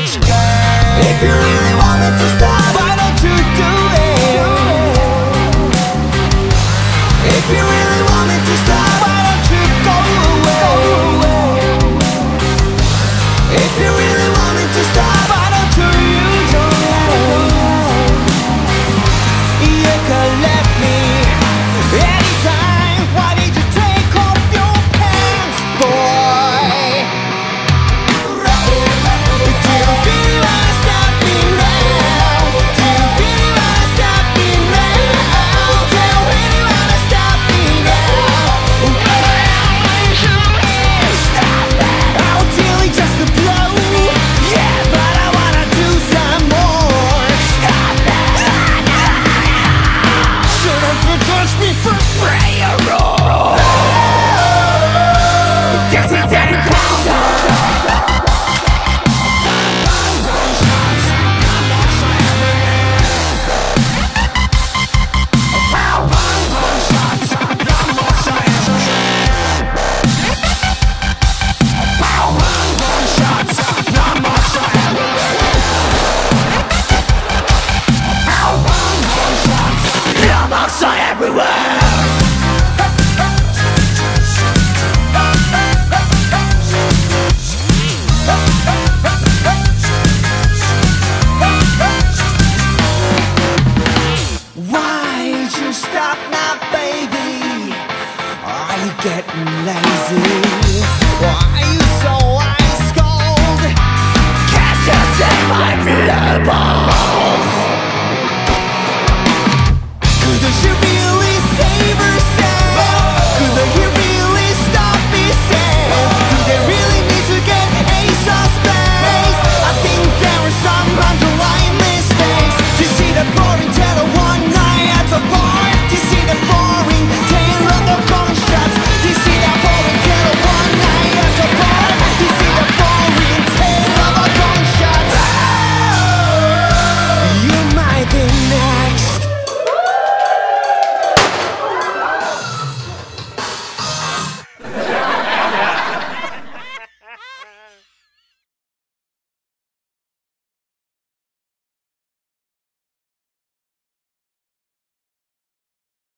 rich If you really wanted to stop Why are you so ice cold? Can't you see my?